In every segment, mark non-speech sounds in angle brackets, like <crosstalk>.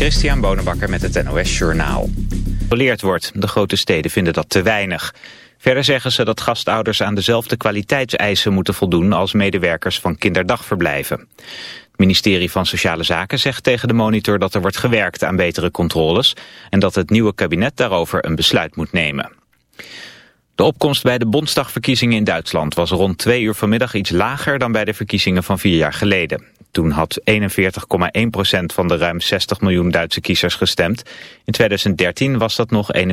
Christian Bonenbakker met het NOS Journaal. ...geleerd wordt. De grote steden vinden dat te weinig. Verder zeggen ze dat gastouders aan dezelfde kwaliteitseisen moeten voldoen... als medewerkers van kinderdagverblijven. Het ministerie van Sociale Zaken zegt tegen de monitor... dat er wordt gewerkt aan betere controles... en dat het nieuwe kabinet daarover een besluit moet nemen. De opkomst bij de Bondsdagverkiezingen in Duitsland was rond twee uur vanmiddag iets lager dan bij de verkiezingen van vier jaar geleden. Toen had 41,1% van de ruim 60 miljoen Duitse kiezers gestemd. In 2013 was dat nog 41,4%.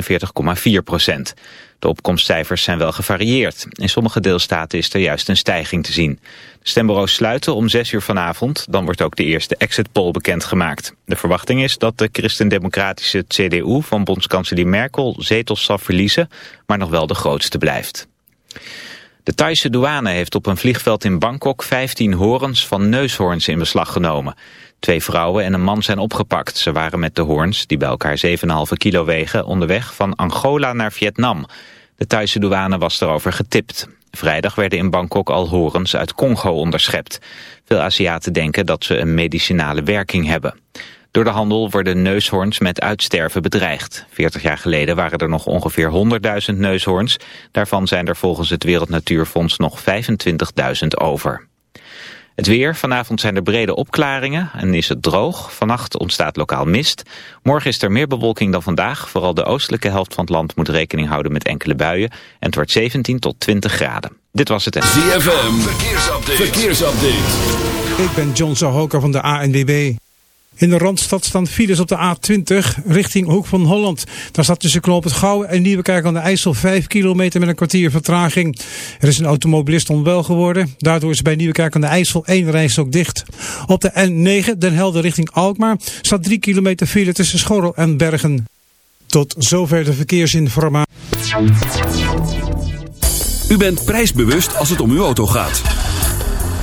De opkomstcijfers zijn wel gevarieerd. In sommige deelstaten is er juist een stijging te zien. De stembureaus sluiten om 6 uur vanavond. Dan wordt ook de eerste exit poll bekendgemaakt. De verwachting is dat de christendemocratische CDU van bondskanselier Merkel zetels zal verliezen, maar nog wel de grootste blijft. De Thaise douane heeft op een vliegveld in Bangkok 15 horens van neushoorns in beslag genomen. Twee vrouwen en een man zijn opgepakt. Ze waren met de hoorns, die bij elkaar 7,5 kilo wegen, onderweg van Angola naar Vietnam. De Thaise douane was erover getipt. Vrijdag werden in Bangkok al horens uit Congo onderschept. Veel Aziaten denken dat ze een medicinale werking hebben. Door de handel worden neushoorns met uitsterven bedreigd. 40 jaar geleden waren er nog ongeveer 100.000 neushoorns. Daarvan zijn er volgens het Wereld Natuurfonds nog 25.000 over. Het weer, vanavond zijn er brede opklaringen en is het droog. Vannacht ontstaat lokaal mist. Morgen is er meer bewolking dan vandaag. Vooral de oostelijke helft van het land moet rekening houden met enkele buien. En het wordt 17 tot 20 graden. Dit was het. ZFM, verkeersupdate. verkeersupdate. Ik ben John Zahoka van de ANWB. In de Randstad staan files op de A20 richting Hoek van Holland. Daar staat tussen Knoop het Gouw en Nieuwekerk aan de IJssel 5 kilometer met een kwartier vertraging. Er is een automobilist onwel geworden. Daardoor is bij Nieuwekerk aan de IJssel één rijstok dicht. Op de N9 Den Helder richting Alkmaar staat 3 kilometer file tussen Schorrel en Bergen. Tot zover de verkeersinformatie. U bent prijsbewust als het om uw auto gaat.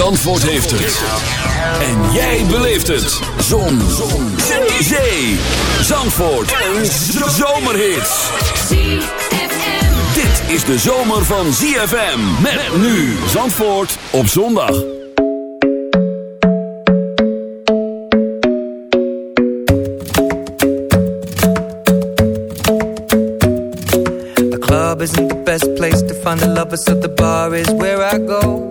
Zandvoort heeft het. En jij beleeft het. Zon. Zon. Zee. Zandvoort. Een zomerhit. Dit is de zomer van ZFM. Met nu Zandvoort op zondag. The club isn't the best place to find the lovers, so the bar is where I go.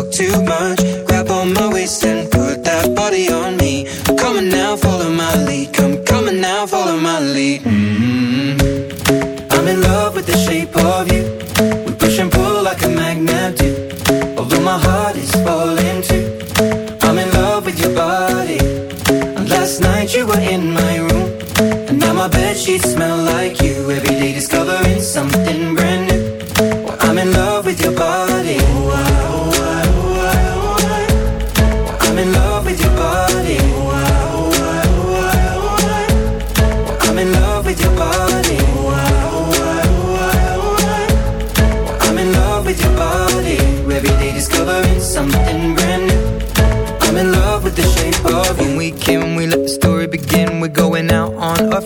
sheets smell like you.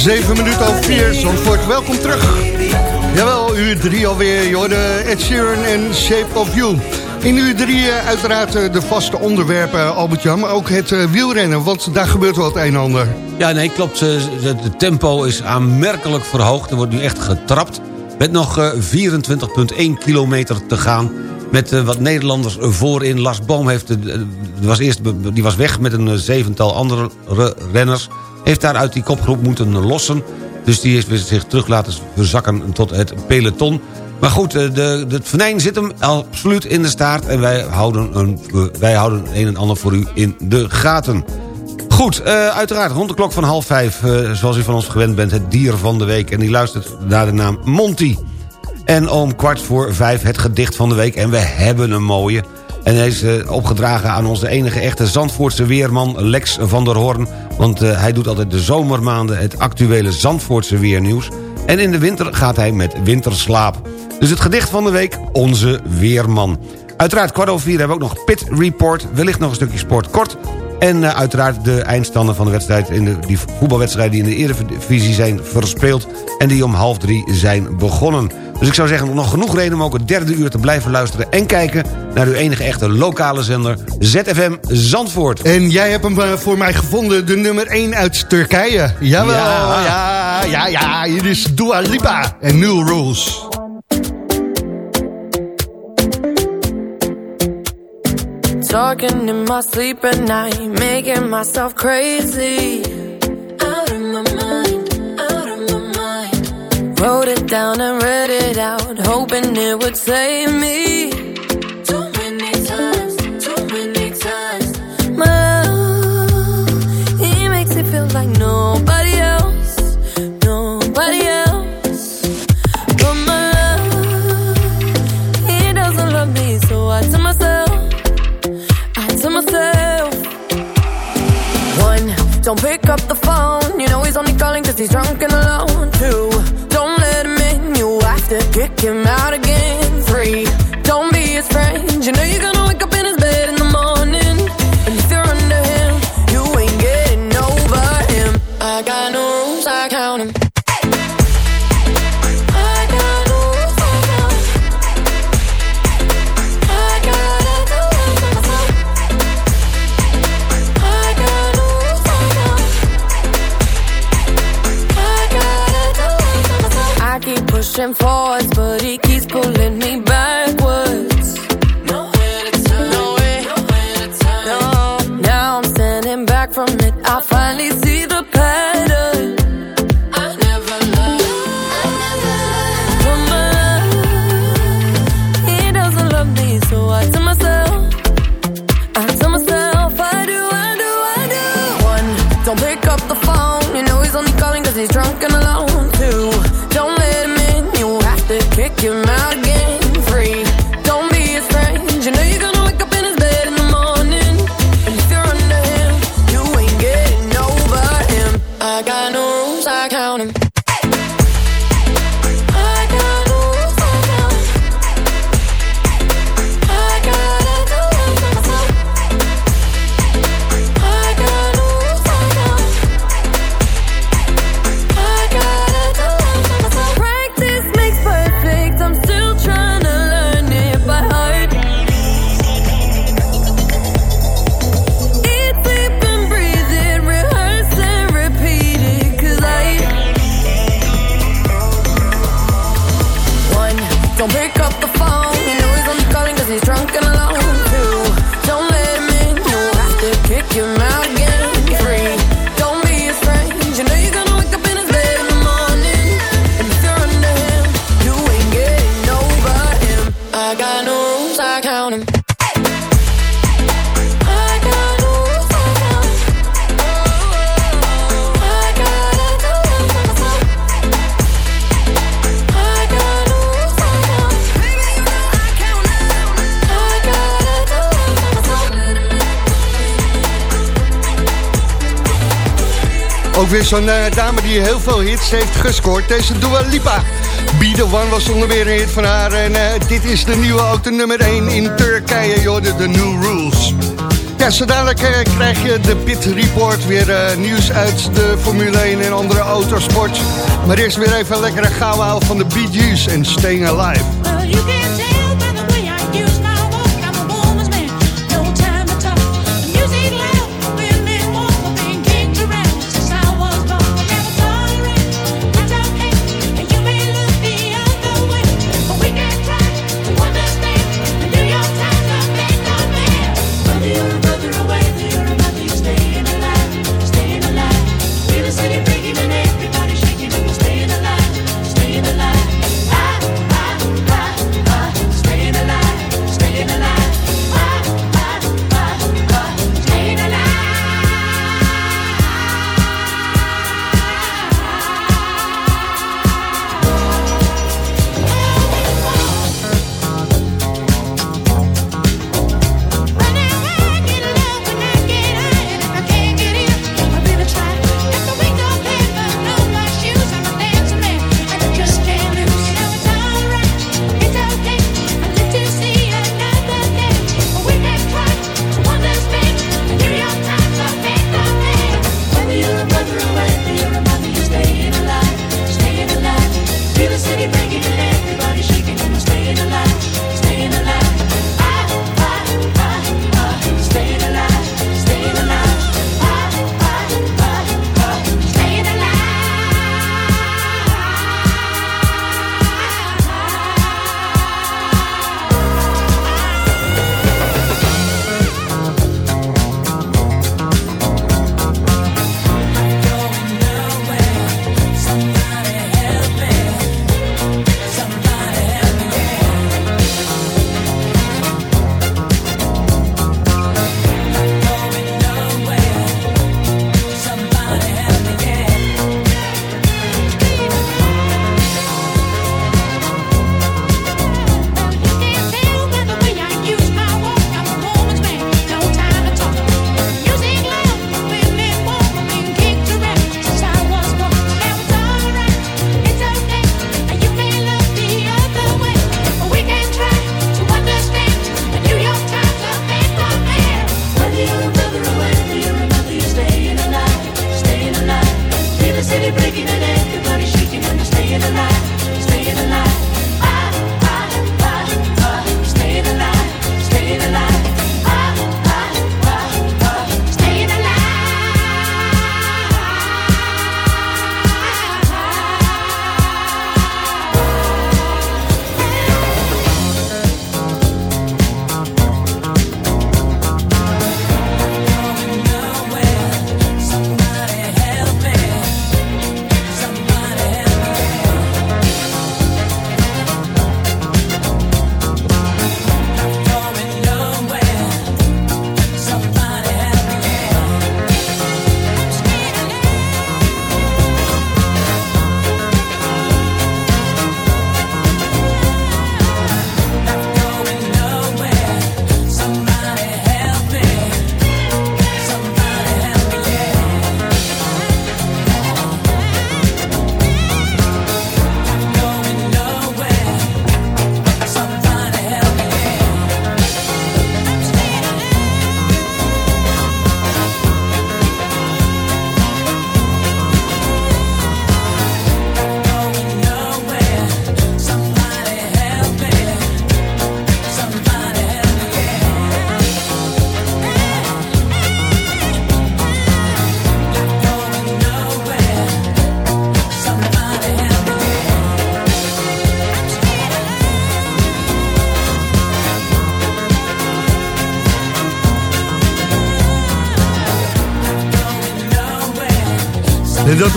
7 minuten al, 4, Zandvoort, welkom terug. Jawel, uur 3 alweer, Jorden, Ed Sheeran en Shape of You. In uur 3 eh, uiteraard eh, de vaste onderwerpen, Albert-Jan, maar ook het eh, wielrennen, want daar gebeurt wel het een en ander. Ja, nee, klopt, het tempo is aanmerkelijk verhoogd, er wordt nu echt getrapt. Met nog 24,1 kilometer te gaan met wat Nederlanders voorin. Lars Boom heeft, was eerst, die was weg met een zevental andere renners. Heeft daar uit die kopgroep moeten lossen. Dus die heeft weer zich terug laten verzakken tot het peloton. Maar goed, eh, de, het venijn zit hem absoluut in de staart. En wij houden, een, wij houden een en ander voor u in de gaten. Goed, eh, uiteraard rond de klok van half vijf... eh, zoals u van ons gewend bent, het dier van de week. En die luistert naar de naam Monty. En om kwart voor vijf het gedicht van de week. En we hebben een mooie. En hij is opgedragen aan onze enige echte Zandvoortse weerman Lex van der Hoorn. Want eh, hij doet altijd de zomermaanden het actuele Zandvoortse weernieuws. En in de winter gaat hij met winterslaap. Dus het gedicht van de week, onze weerman. Uiteraard kwart vier hebben we ook nog Pit Report. Wellicht nog een stukje sport kort. En eh, uiteraard de eindstanden van de wedstrijd in de, die voetbalwedstrijden die in de Eredivisie zijn verspeeld... en die om half drie zijn begonnen. Dus ik zou zeggen, nog genoeg reden om ook het derde uur te blijven luisteren... en kijken naar uw enige echte lokale zender ZFM Zandvoort. En jij hebt hem eh, voor mij gevonden, de nummer 1 uit Turkije. Jawel, Ja. ja, ja, ja, hier is Dua Lipa en New Rules. Talking in my sleep at night, making myself crazy. Out of my mind, out of my mind. Wrote it down and read it out, hoping it would save me. Too many times, too many times. My love, makes feel like nobody don't pick up the phone. You know he's only calling cause he's drunk and alone Two, don't let him in. You have to kick him out again. Three, don't be his friend. You know you're gonna wake up in his bed in the morning. And if you're under him You ain't getting over him. I got no rules, I count 'em. Pushing forwards, but Ook weer zo'n eh, dame die heel veel hits heeft gescoord. Deze Dua Lipa. Be The One was onder weer een hit van haar. En eh, dit is de nieuwe auto nummer 1 in Turkije, Jorden, de New Rules. Ja, zo dadelijk eh, krijg je de Pit Report. Weer eh, nieuws uit de Formule 1 en andere autosport. Maar eerst weer even een lekkere gauwhaal van de Bee Gees en Staying Alive.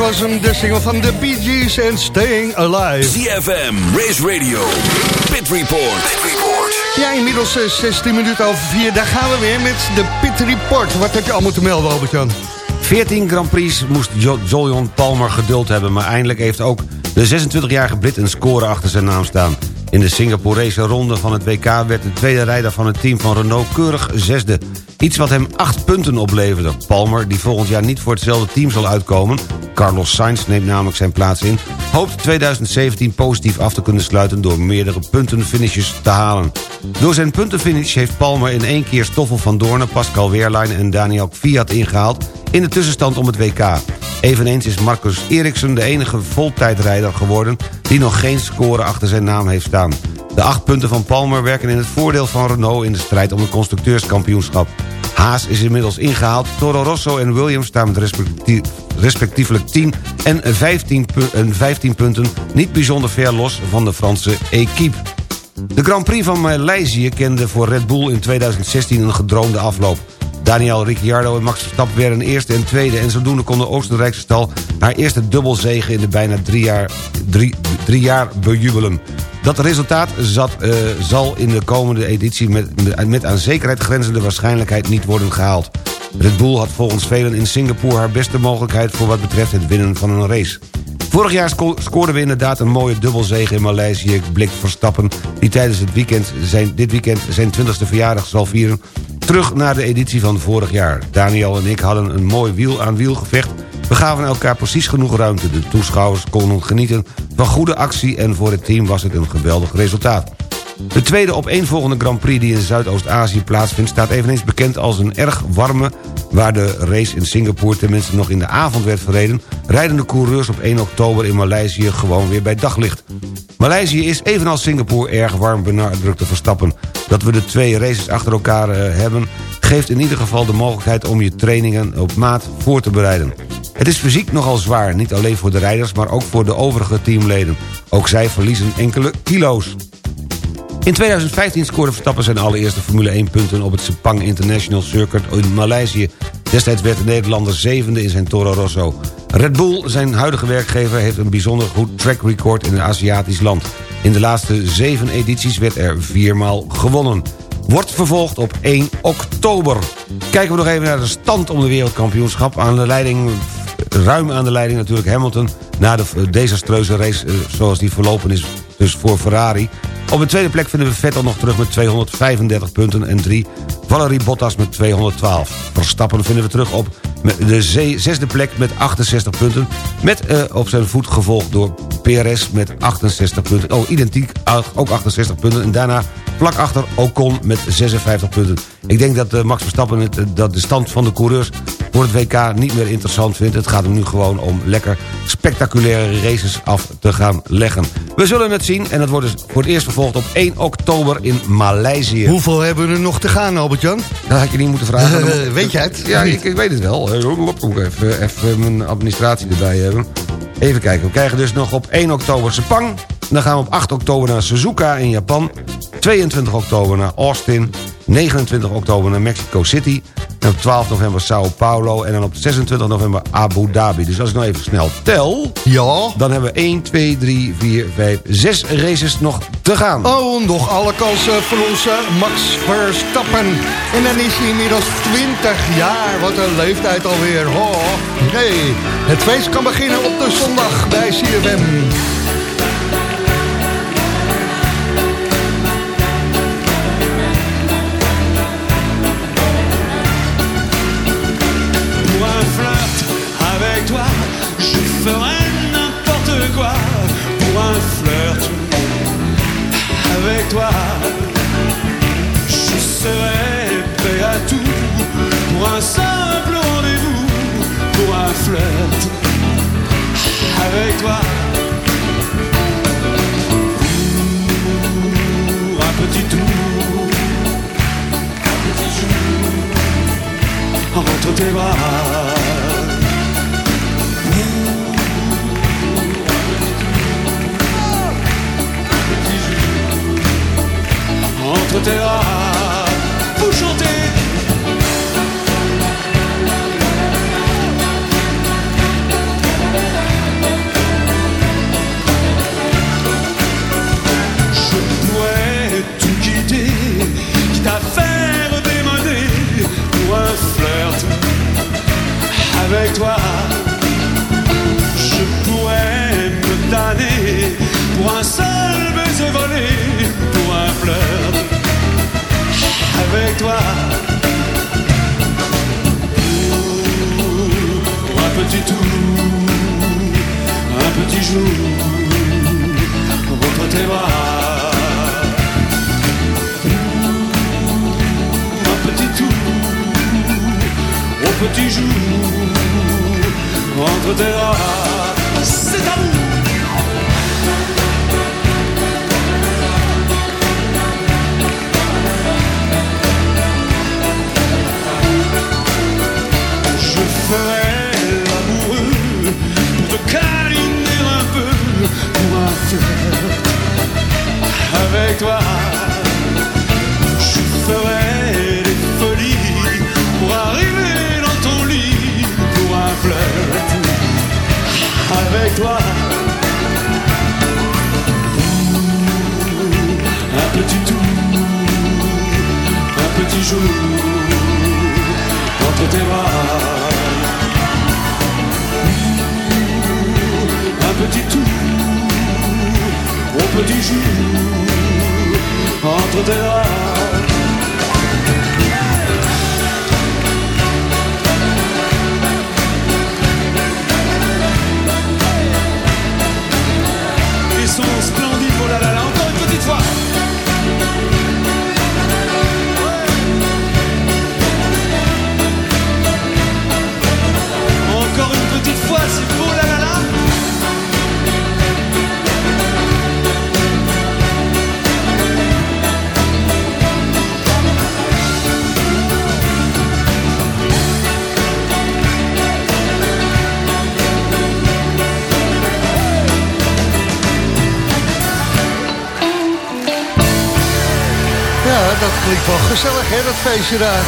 Was hem, de single van de Bee Gees en Staying Alive. ZFM, Race Radio, Pit Report. Pit Report. Ja, inmiddels eh, 16 minuten over 4. Daar gaan we weer met de Pit Report. Wat heb je allemaal te melden, Albert-Jan? 14 Grand Prix moest Jo- Jolyon Palmer geduld hebben... maar eindelijk heeft ook de 26-jarige Brit een score achter zijn naam staan. In de Singaporese ronde van het WK werd de tweede rijder van het team van Renault keurig zesde. Iets wat hem acht punten opleverde. Palmer, die volgend jaar niet voor hetzelfde team zal uitkomen... Carlos Sainz neemt namelijk zijn plaats in... hoopt 2017 positief af te kunnen sluiten... door meerdere puntenfinishes te halen. Door zijn puntenfinish heeft Palmer in één keer Stoffel van Doornen... Pascal Wehrlein en Daniel Fiat ingehaald... in de tussenstand om het WK. Eveneens is Marcus Eriksen de enige voltijdrijder geworden... die nog geen score achter zijn naam heeft staan. De acht punten van Palmer werken in het voordeel van Renault... in de strijd om het constructeurskampioenschap. Haas is inmiddels ingehaald. Toro Rosso en Williams staan met respectie- respectievelijk 10 en 15, pu- en 15 punten... niet bijzonder ver los van de Franse equipe. De Grand Prix van Maleisië kende voor Red Bull in 2016 een gedroomde afloop. Daniel Ricciardo en Max Verstappen werden eerste en tweede... en zodoende kon de Oostenrijkse stal haar eerste dubbelzege in de bijna drie jaar, drie jaar bejubelen. Dat resultaat zat, eh, zal in de komende editie met, met aan zekerheid grenzende waarschijnlijkheid niet worden gehaald. Red Bull had volgens velen in Singapore haar beste mogelijkheid voor wat betreft het winnen van een race. Vorig jaar sco- scoorden we inderdaad een mooie dubbelzege in Maleisië. Blikt Verstappen, die tijdens het weekend zijn, dit weekend zijn 20e verjaardag zal vieren... terug naar de editie van vorig jaar. Daniel en ik hadden een mooi wiel-aan-wiel gevecht. We gaven elkaar precies genoeg ruimte. De toeschouwers konden genieten van goede actie... en voor het team was het een geweldig resultaat. De tweede opeenvolgende Grand Prix die in Zuidoost-Azië plaatsvindt... staat eveneens bekend als een erg warme... waar de race in Singapore tenminste nog in de avond werd verreden... rijden de coureurs op 1 oktober in Maleisië gewoon weer bij daglicht. Maleisië is evenals Singapore erg warm benadrukte Verstappen. Dat we de twee races achter elkaar eh, hebben... geeft in ieder geval de mogelijkheid om je trainingen op maat voor te bereiden. Het is fysiek nogal zwaar, niet alleen voor de rijders... maar ook voor de overige teamleden. Ook zij verliezen enkele kilo's. In 2015 scoorde Verstappen zijn allereerste Formule 1 punten op het Sepang International Circuit in Maleisië. Destijds werd de Nederlander zevende in zijn Toro Rosso. Red Bull, zijn huidige werkgever, heeft een bijzonder goed track record in een Aziatisch land. In de laatste zeven edities werd er viermaal gewonnen. Wordt vervolgd op 1 oktober. Kijken we nog even naar de stand om de wereldkampioenschap. Aan de leiding, ruim aan de leiding natuurlijk Hamilton... na de eh, desastreuze race eh, zoals die verlopen is dus voor Ferrari. Op de tweede plek vinden we Vettel nog terug met 235 punten... en drie Valerie Bottas met 212. Verstappen vinden we terug op de ze- zesde plek met 68 punten... met eh, op zijn voet gevolgd door PRS met 68 punten. Oh, identiek, ook 68 punten. En daarna vlak achter Ocon met 56 punten. Ik denk dat eh, Max Verstappen het, eh, dat de stand van de coureurs... voor het WK niet meer interessant vindt. Het gaat hem nu gewoon om lekker spectaculaire races af te gaan leggen. We zullen het zien en dat wordt dus voor het eerst vervolgd op 1 oktober in Maleisië. Hoeveel hebben we er nog te gaan, Albert-Jan? Dat had je niet moeten vragen. <laughs> Weet jij het? Ja, ik, ik weet het wel. Eh, even, even mijn administratie erbij hebben. Even kijken, we krijgen dus nog op 1 oktober Sepang. Dan gaan we op 8 oktober naar Suzuka in Japan. 22 oktober naar Austin. 29 oktober naar Mexico City. En op 12 november Sao Paulo. En dan op 26 november Abu Dhabi. Dus als ik nou even snel tel... Ja. dan hebben we 1, 2, 3, 4, 5, 6 races nog te gaan. Oh, nog alle kansen voor onze Max Verstappen. En dan is hij inmiddels 20 jaar. Wat een leeftijd alweer. Oh, hey. Het feest kan beginnen op de zondag bij CFM. Pour un flirt avec toi. Pour un petit tour, un petit jour entre tes bras. Entre tes bras, toi. Pour un petit tour, un petit jour, entre tes bras. Un petit tour, au petit jour, entre tes bras. C'est amour. Flirt avec toi. Je ferai des folies pour arriver dans ton lit pour un flirt avec toi. te terras feestje daar.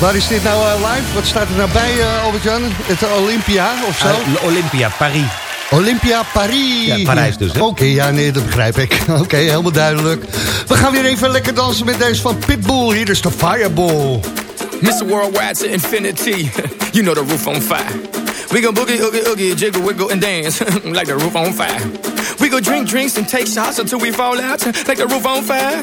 Waar is dit nou eh, live? Wat staat er nou bij, eh, Albert-Jan? Het Olympia of zo? Uh, Olympia, Paris. Olympia Paris. Ja, Parijs dus, hè? Oké, ja, nee, dat begrijp ik. <laughs> Oké, helemaal duidelijk. We gaan weer even lekker dansen met deze van Pitbull. Hier is de Fireball. Mr. Worldwide to infinity. <laughs> you know the roof on fire. We go boogie, oogie, oogie, jiggle, wiggle, and dance <laughs> like the roof on fire. We go drink drinks and take shots until we fall out like the roof on fire.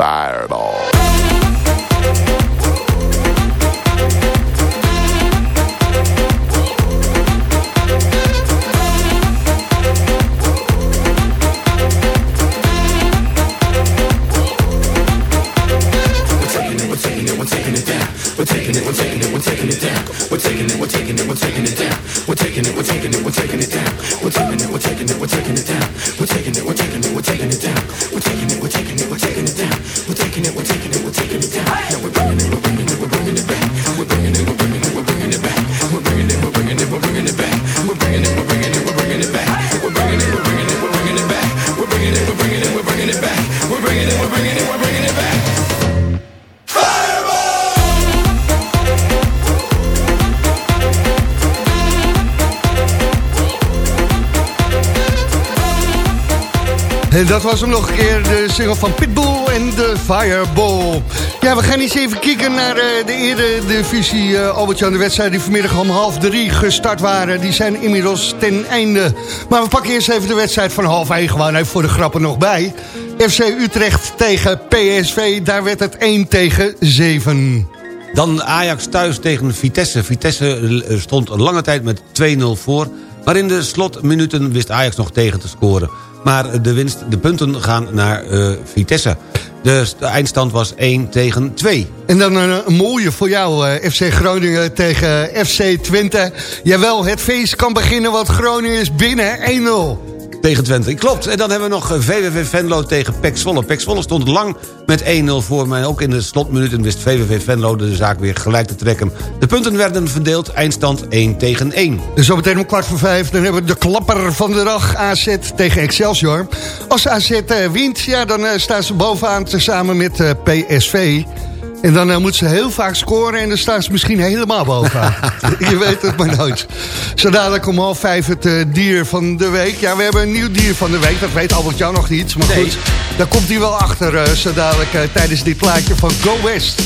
Fireball. En dat was hem nog een keer, de single van Pitbull en de Fireball. Ja, we gaan eens even kijken naar eh, de eredivisie. Uh, Albert-Jan, de wedstrijden die vanmiddag om half drie gestart waren... die zijn inmiddels ten einde. Maar we pakken eerst even de wedstrijd van half één gewoon even voor de grappen nog bij. FC Utrecht tegen PSV, daar werd het 1 tegen 7. Dan Ajax thuis tegen Vitesse. Vitesse eh, stond lange tijd met 2-0 voor... maar in de slotminuten wist Ajax nog tegen te scoren. Maar de, winst, de punten gaan naar eh, Vitesse. De, de eindstand was 1 tegen 2. En dan een, een mooie voor jou, eh, FC Groningen tegen FC Twente. Jawel, het feest kan beginnen, want Groningen is binnen 1-0. Tegen Twente, klopt. En dan hebben we nog eh, VVV Venlo tegen Pek Zwolle. Pek Zwolle stond lang met 1-0 voor, maar ook in de slotminuten wist VVV Venlo de zaak weer gelijk te trekken. De punten werden verdeeld, eindstand 1 tegen 1. Dus zometeen om kwart voor vijf, dan hebben we de klapper van de dag AZ tegen Excelsior. Als AZ eh, wint, ja, dan eh, staan ze bovenaan tezamen met eh, PSV. En dan eh, moeten ze heel vaak scoren en dan staan ze misschien helemaal bovenaan. <laughs> Je weet het maar nooit. Zo dadelijk om half vijf het eh, dier van de week. Ja, we hebben een nieuw dier van de week. Dat weet Albert Jan nog niet. Maar Nee. goed, daar komt hij wel achter eh, zo dadelijk tijdens dit plaatje van Go West.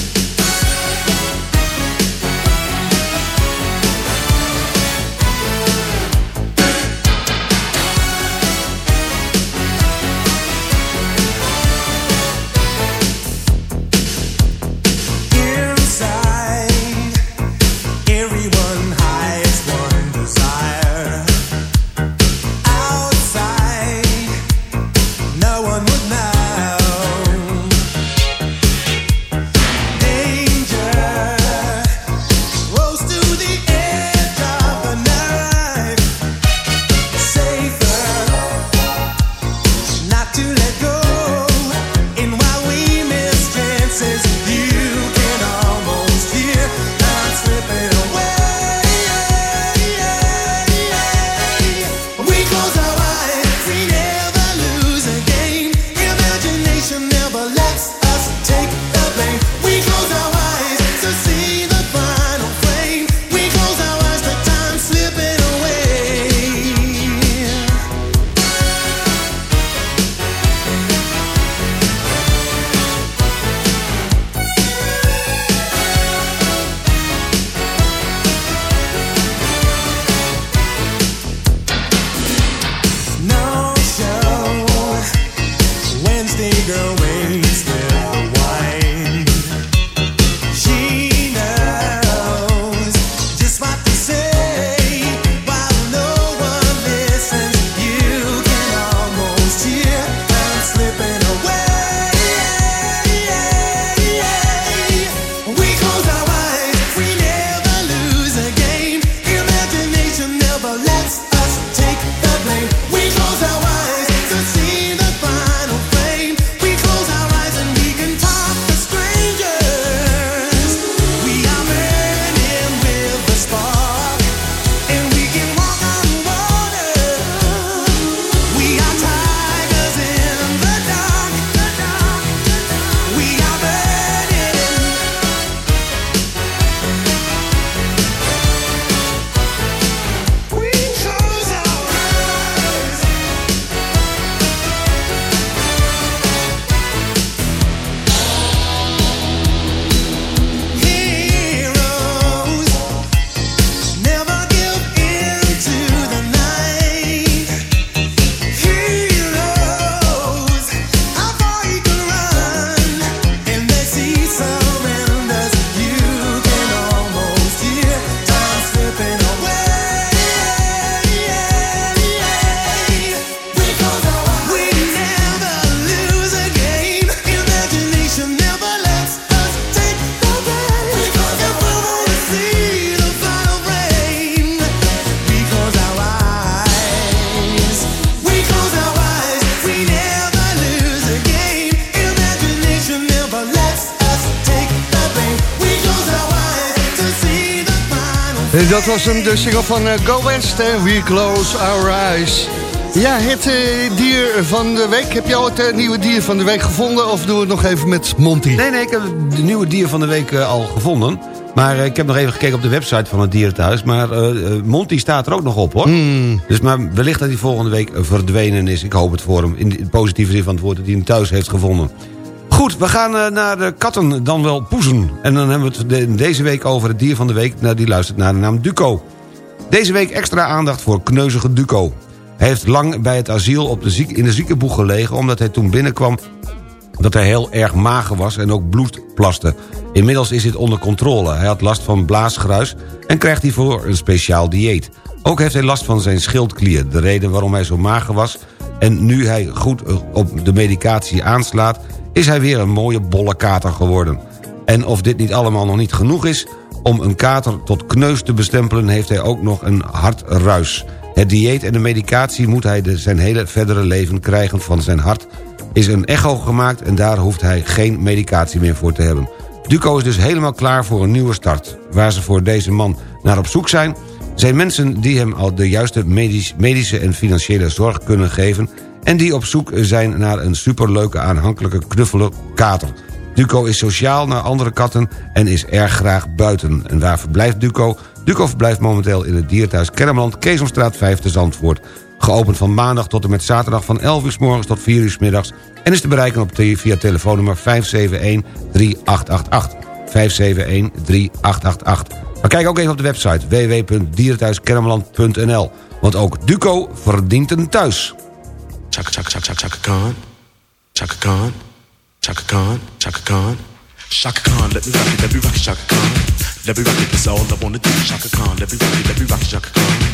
Dat was hem, de single van eh, Go West en We Close Our Eyes. Ja, het eh, dier van de week. Heb je al het eh, nieuwe dier van de week gevonden of doen we het nog even met Monty? Nee, nee, ik heb de nieuwe dier van de week al gevonden. Maar ik heb nog even gekeken op de website van het dierenthuis. Maar Monty staat er ook nog op, hoor. Hmm. Dus maar wellicht dat hij volgende week verdwenen is. Ik hoop het voor hem. In de positieve zin van het woord dat hij hem thuis heeft gevonden. Goed, we gaan eh, naar de katten, dan wel poezen. En dan hebben we het de- deze week over het dier van de week. Nou, die luistert naar de naam Duco. Deze week extra aandacht voor kneuzige Duco. Hij heeft lang bij het asiel op de ziek, in de ziekenboeg gelegen... omdat hij toen binnenkwam dat hij heel erg mager was en ook bloed plaste. Inmiddels is dit onder controle. Hij had last van blaasgruis en krijgt hiervoor een speciaal dieet. Ook heeft hij last van zijn schildklier. De reden waarom hij zo mager was... en nu hij goed eh, op de medicatie aanslaat... is hij weer een mooie bolle kater geworden. En of dit niet allemaal nog niet genoeg is... om een kater tot kneus te bestempelen... heeft hij ook nog een hartruis. Het dieet en de medicatie moet hij de, zijn hele verdere leven krijgen van zijn hart is een echo gemaakt en daar hoeft hij geen medicatie meer voor te hebben. Duco is dus helemaal klaar voor een nieuwe start. Waar ze voor deze man naar op zoek zijn... zijn mensen die hem al de juiste medisch, medische en financiële zorg kunnen geven... en die op zoek zijn naar een superleuke aanhankelijke knuffele kater. Duco is sociaal naar andere katten en is erg graag buiten. En waar verblijft Duco? Duco verblijft momenteel in het dierenthuis Kermeland... Keesomstraat 5 te Zandvoort. Geopend van maandag tot en met zaterdag van 11 uur s morgens tot 4 uur s middags... en is te bereiken op via telefoonnummer 571-3888. 571-3888. Maar kijk ook even op de website www.dierenthuiskermeland.nl. Want ook Duco verdient een thuis. Chaka chaka chaka chaka chaka Khan. Chaka Khan. Chaka Khan. Chaka Khan. Chaka Khan, let me rock it, let me rock it, Chaka Khan. Let me rock it, that's all I wanna do. Chaka Khan, let me rock it, let me rock it, Chaka Khan.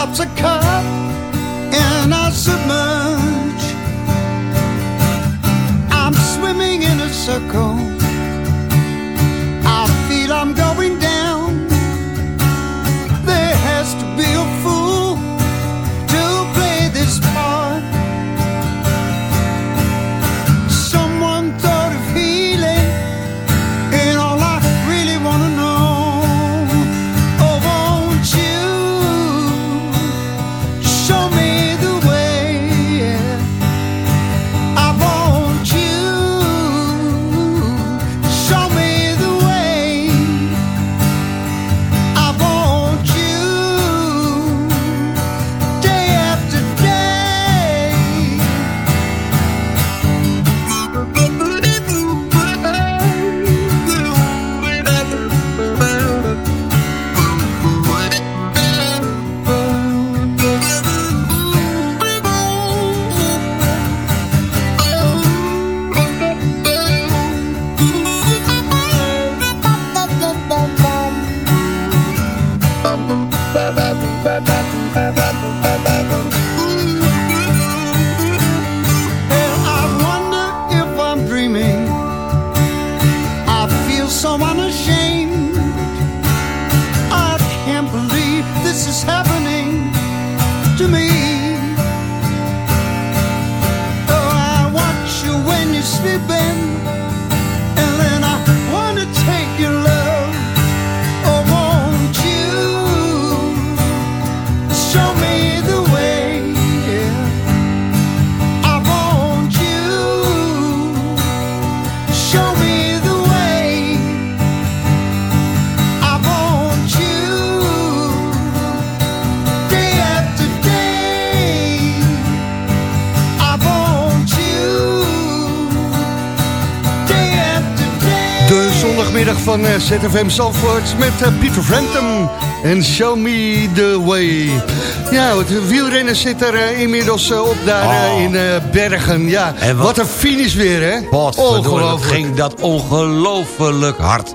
cup's a cup, and I sip my van eh, ZFM Zandvoort met eh, Pieter Frampton en Show Me The Way. Ja, het wielrennen zit er eh, inmiddels op daar oh. in Bergen. Ja, wat, wat, een finish weer, hè? Wat ongelooflijk. ging dat ongelooflijk hard.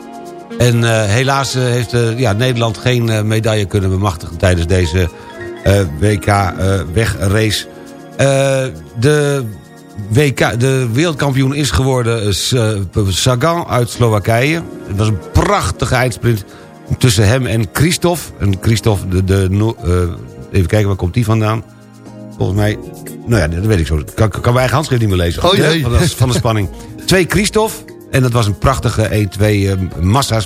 En helaas heeft ja, Nederland geen medaille kunnen bemachtigen tijdens deze WK-wegrace. de WK, de wereldkampioen is geworden eh, eh, Sagan uit Slowakije. Het was een prachtige eindsprint tussen hem en Christophe. En Christophe, de, de eh, even kijken, waar komt die vandaan? Volgens mij, nou ja, dat weet ik zo. Ik kan, kan mijn eigen handschrift niet meer lezen. Oh, jee. Van, de, spanning. Twee Christophe. En dat was een prachtige e 1-2 massa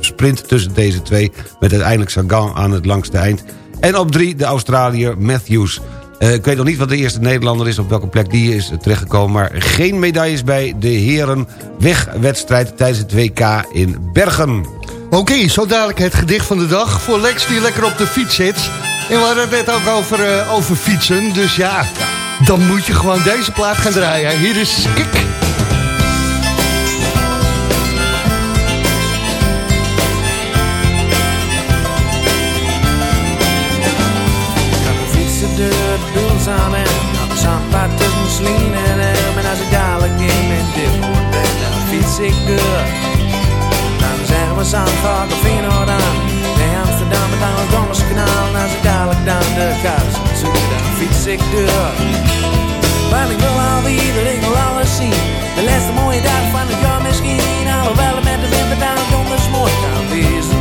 sprint tussen deze twee. Met uiteindelijk Sagan aan het langste eind. En op drie de Australiër Matthews. Eh, ik weet nog niet wat de eerste Nederlander is, op welke plek die is terechtgekomen. Maar geen medailles bij de heren wegwedstrijd tijdens het WK in Bergen. Oké, zo dadelijk het gedicht van de dag voor Lex die lekker op de fiets zit. En we hadden het net ook over, eh, over fietsen, dus ja, dan moet je gewoon deze plaat gaan draaien. Hier is Kik. Tussen Slien en Elm En als ik dadelijk in mijn dip ben Dan fiets ik door Dan zeggen we Zandvoort of Feyenoord aan Nee, Amsterdam met aan het Dommers kanaal En als ik dadelijk dan de kous zoek Dan fiets ik door Want ik wil alweer, ik wil alles zien. De laatste mooie dag van het jaar misschien. Alhoewel het met de winter dan donders mooi kan wezen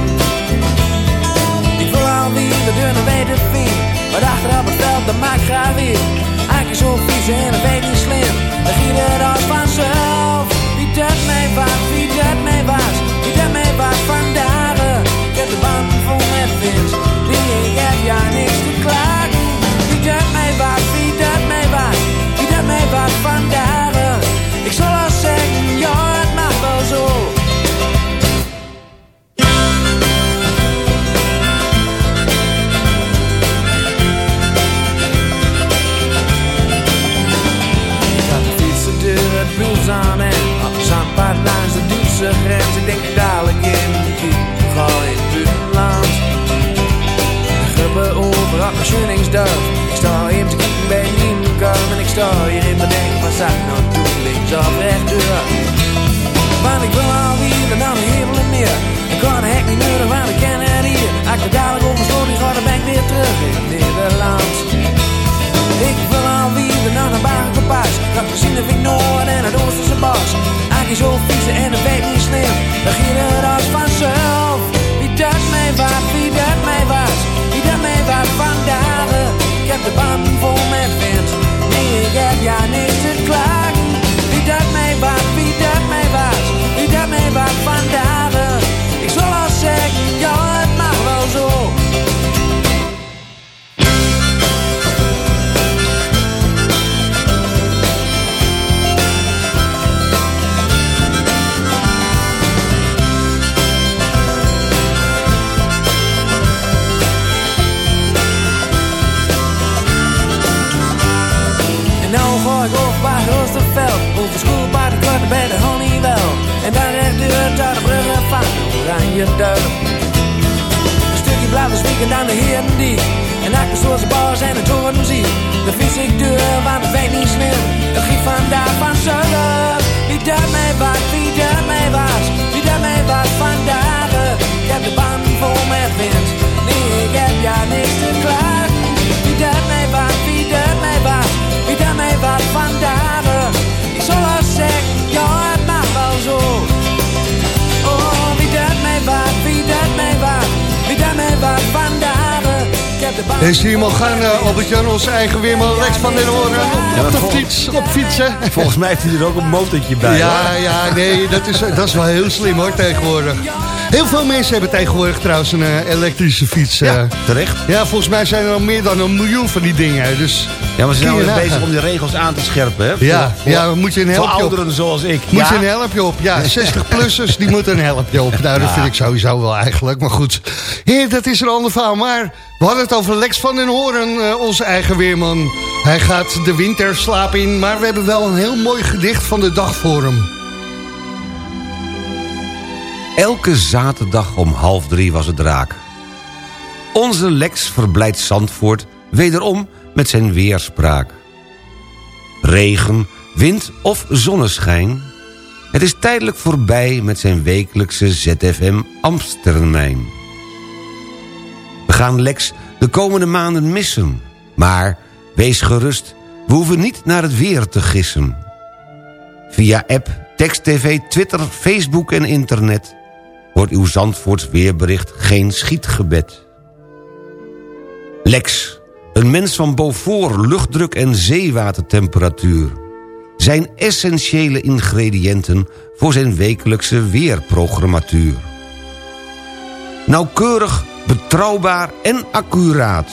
ik wil alweer de deur naar weten vind. Maar achterop het veld, dat maakt graag weer. Zo vies en dat weet niet slim. Dan giet het als vanzelf. Wie dat mij was, wie dat mij was. Wie dat mij was vandaag. Ik heb de band vol met vins. Die heb ja niks te klagen. In Nederland. Ik wil alweer naar een bagenkompas. Dat gezien heb ik Noord en het Oosterse bos. Eigenlijk zo fietsen en het weet niet slim. Dan ging het als vanzelf. Een stukje blauwe spieken aan de Herendiek En ik zoals de bars en de toren zie fiets ik deur, want het weet niet slim Het giet vandaag van zullen Wie mij was, wie mij was Wie mij was vandaag. Ik heb de band vol met wind Nee, ik heb ja niks te klagen Wie mij was, wie mij was Wie mij was vandaag. Ik zal al zeggen, ja het mag wel zo En zie hem al gaan, eh, Albert-Jan, onze eigen weerman Lex van den Horen. Op maar de fiets, op fietsen. Volgens mij heeft hij er ook een motortje bij. Ja, hoor. ja, nee, dat is, dat is wel heel slim hoor, tegenwoordig. Heel veel mensen hebben tegenwoordig trouwens een eh, elektrische fiets. eh. Ja, terecht. ja, volgens mij zijn er al meer dan een miljoen van die dingen. Dus Ja, maar ze zijn Kun je nou weer bezig om de regels aan te scherpen. Hè? Ja, Voor- ja, moet je een Voor helpje op. ouderen zoals ik. moet ja. je een helpje op. Ja, <laughs> 60-plussers, die moeten een helpje op. Nou, dat Ja. vind ik sowieso wel eigenlijk. Maar goed, Heer, dat is een ander verhaal. Maar we hadden het over Lex van den Horen, eh, onze eigen weerman. Hij gaat de winterslaap in, maar we hebben wel een heel mooi gedicht van de dag voor hem. Elke zaterdag om half drie was het raak. Onze Lex verblijdt Zandvoort wederom met zijn weerspraak. Regen, wind of zonneschijn. Het is tijdelijk voorbij met zijn wekelijkse ZFM Amstermijn. We gaan Lex de komende maanden missen. Maar wees gerust, we hoeven niet naar het weer te gissen. Via app, tekst, tv, Twitter, Facebook en internet... wordt uw Zandvoorts weerbericht geen schietgebed. Lex, een mens van Beaufort, luchtdruk en zeewatertemperatuur... zijn essentiële ingrediënten voor zijn wekelijkse weerprogrammatuur. Nauwkeurig, betrouwbaar en accuraat.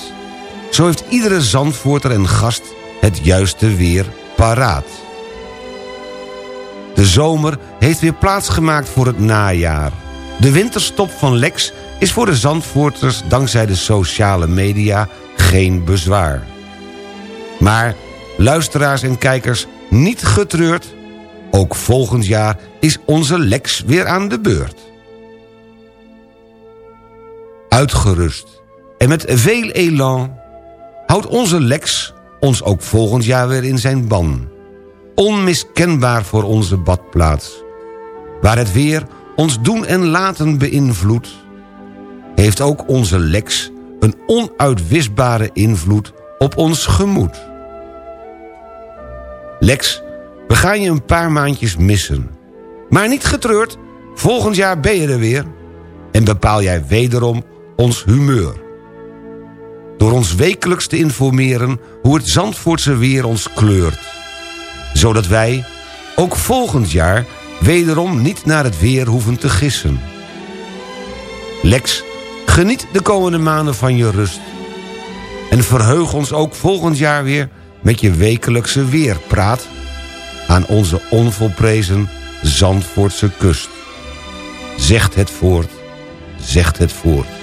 Zo heeft iedere Zandvoorter en gast het juiste weer paraat. De zomer heeft weer plaatsgemaakt voor het najaar. De winterstop van Lex is voor de Zandvoorters dankzij de sociale media geen bezwaar. Maar, luisteraars en kijkers, niet getreurd... ook volgend jaar is onze Lex weer aan de beurt. Uitgerust en met veel elan... houdt onze Lex ons ook volgend jaar weer in zijn ban. Onmiskenbaar voor onze badplaats. Waar het weer ons doen en laten beïnvloedt... heeft ook onze Lex een onuitwisbare invloed op ons gemoed. Lex, we gaan je een paar maandjes missen. Maar niet getreurd, volgend jaar ben je er weer... en bepaal jij wederom ons humeur. Door ons wekelijks te informeren hoe het Zandvoortse weer ons kleurt. Zodat wij, ook volgend jaar, wederom niet naar het weer hoeven te gissen. Lex, geniet de komende maanden van je rust. En verheug ons ook volgend jaar weer met je wekelijkse weerpraat... aan onze onvolprezen Zandvoortse kust. Zegt het voort, zegt het voort.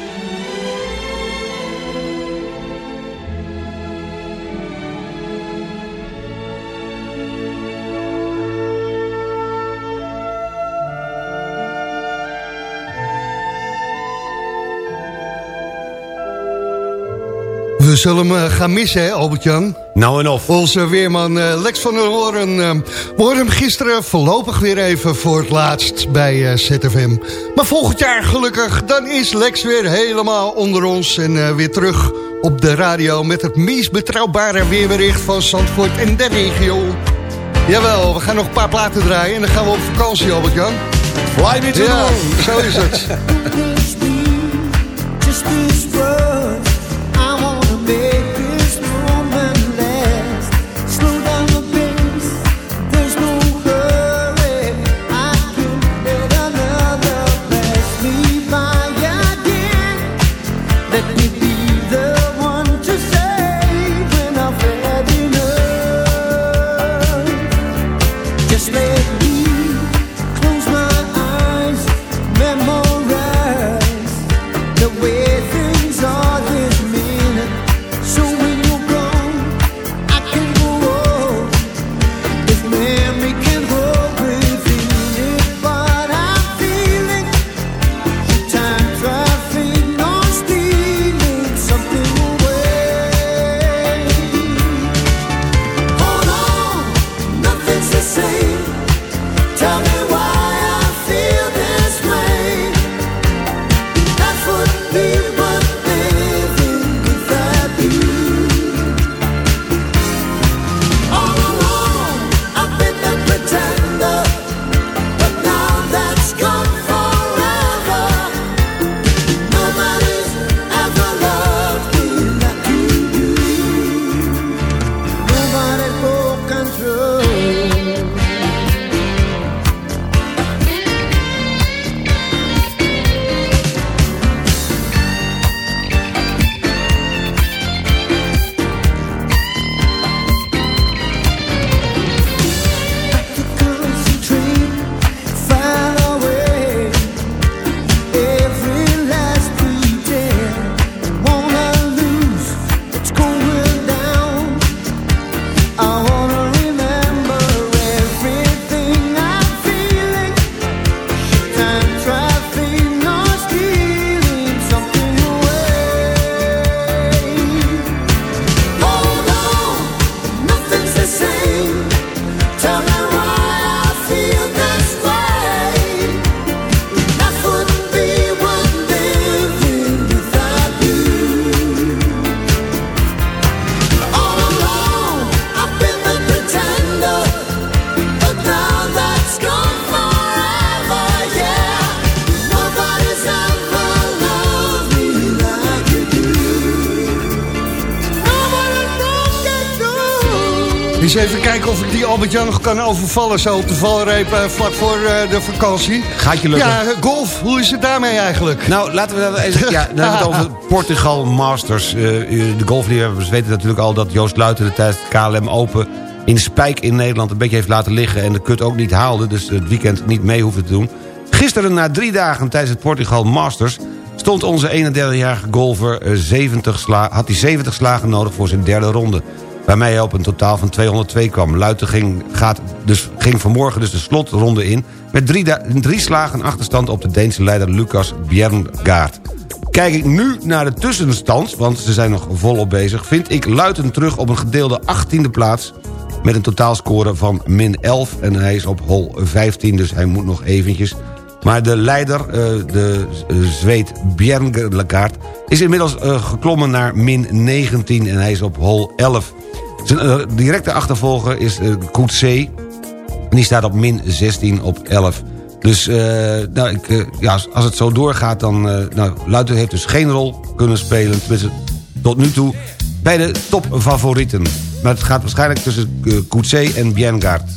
Zullen hem eh, gaan missen, hè, Albert-Jan? Nou en of. Onze weerman eh, Lex van der Hoorn. eh, we hoorden hem gisteren voorlopig weer even voor het laatst bij eh, ZFM. Maar volgend jaar gelukkig, dan is Lex weer helemaal onder ons... en eh, weer terug op de radio met het meest betrouwbare weerbericht van Zandvoort en de regio. Jawel, we gaan nog een paar platen draaien en dan gaan we op vakantie, Albert-Jan. Fly me to the Ja, moon. zo is het. Overvallen zo op de valreep eh, vlak voor eh, de vakantie. Gaat je lukken? Ja, eh, golf, hoe is het daarmee eigenlijk? Nou, laten we dan eens... Ja, dan hebben we het over <laughs> Portugal Masters. Eh, de golfliefhebbers weten natuurlijk al dat Joost Luiten... tijdens het KLM Open in Spijk in Nederland... een beetje heeft laten liggen en de kut ook niet haalde. Dus het weekend niet mee hoefde te doen. Gisteren, na drie dagen tijdens het Portugal Masters... stond onze 31-jarige golfer eh, 70 sla had hij 70 slagen nodig voor zijn derde ronde. Waarmee hij op een totaal van 202 kwam. Luiten ging, gaat dus, ging vanmorgen dus de slotronde in... met drie, drie slagen achterstand op de Deense leider Lucas Bjerngaard. Kijk ik nu naar de tussenstand, want ze zijn nog volop bezig... vind ik Luiten terug op een gedeelde 18e plaats... met een totaalscore van min 11 en hij is op hol 15, dus hij moet nog eventjes... Maar de leider, eh, de eh, Zweed Bjerngaard, is inmiddels eh, geklommen naar min 19 en hij is op hol 11. Zijn directe achtervolger is uh, Coetzee. En die staat op min 16 op 11. Dus nou, ik, ja, als, het zo doorgaat, dan... eh nou, Luiten heeft dus geen rol kunnen spelen. Tenminste, tot nu toe. Bij de topfavorieten. Maar het gaat waarschijnlijk tussen uh, en Bjerngaard.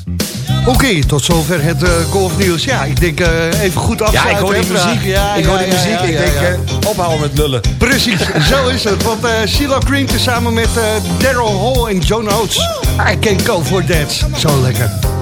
Oké, tot zover het eh, golfnieuws. Ja, ik denk eh, even goed afsluiten. Ja, ik hoor die muziek. Ja, ik ja, hoor die muziek. ja, ik denk, eh, ophouden met lullen. Precies, zo is het. Want uh, Sheila Green samen met Daryl Hall en John Oates. I can go for that. Zo lekker.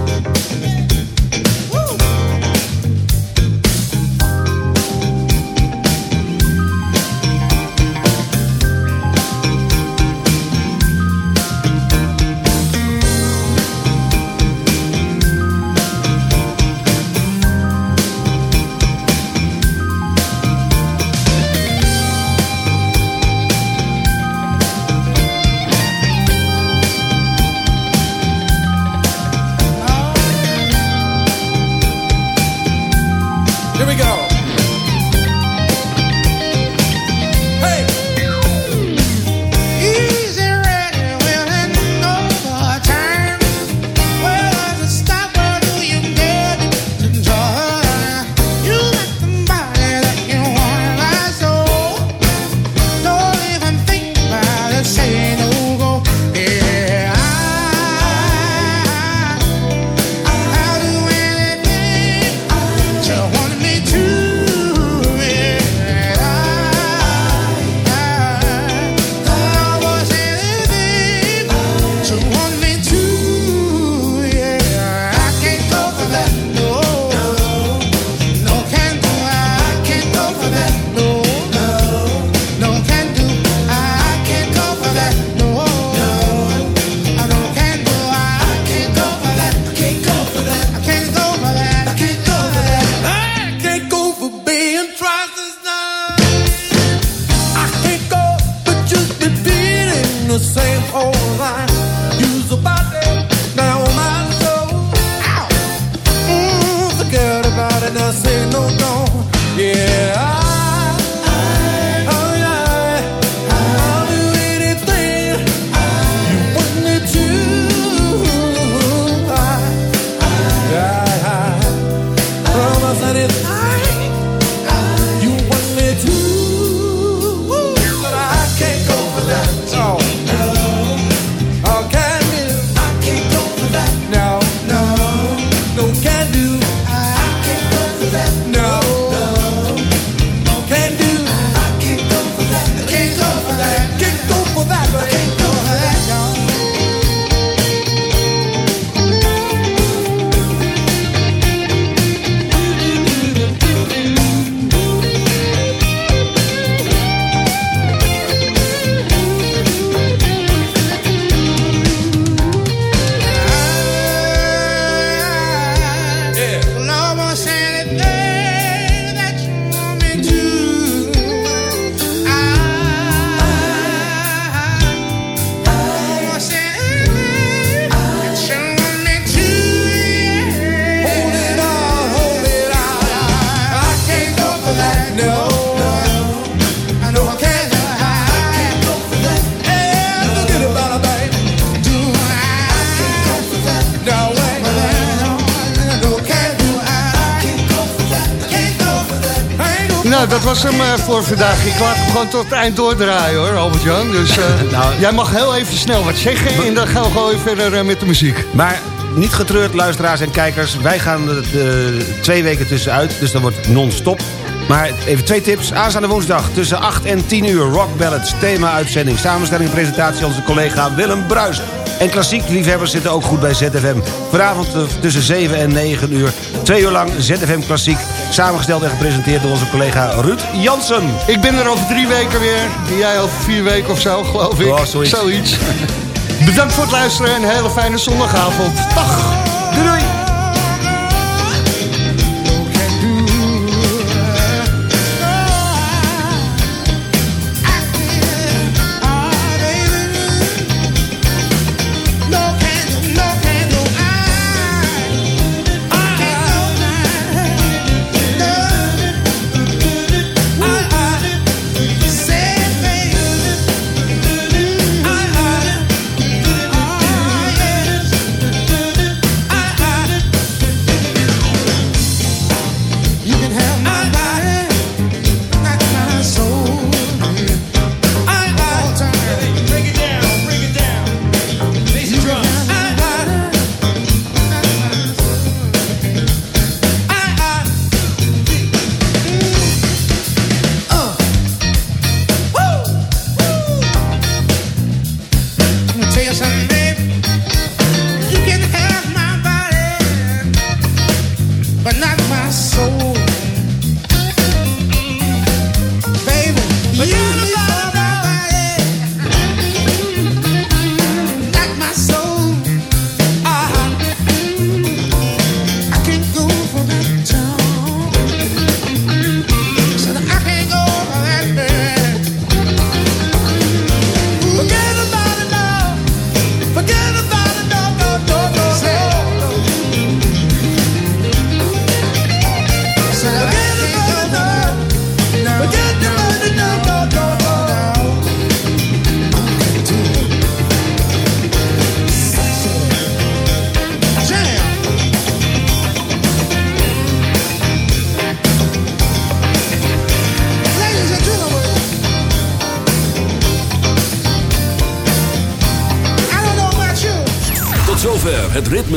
Voor vandaag. Ik laat hem gewoon tot het eind doordraaien hoor, Albert-Jan. Dus eh, <laughs> Nou. jij mag heel even snel wat zeggen en dan gaan we gewoon verder eh, met de muziek. Maar niet getreurd, luisteraars en kijkers. Wij gaan er de twee weken tussenuit, dus dat wordt non-stop. Maar even twee tips. Aanstaande woensdag tussen 8 en 10 uur Rock Ballads thema-uitzending. Samenstelling en presentatie onze collega Willem Bruis. En klassiek liefhebbers zitten ook goed bij ZFM. Vanavond eh, tussen 7 en 9 uur. Twee uur lang ZFM Klassiek. Samengesteld en gepresenteerd door onze collega Ruud Jansen. Ik ben er over drie weken weer. Jij over vier weken of zo, geloof ik. Oh, zoiets. Bedankt voor het luisteren en een hele fijne zondagavond. Dag.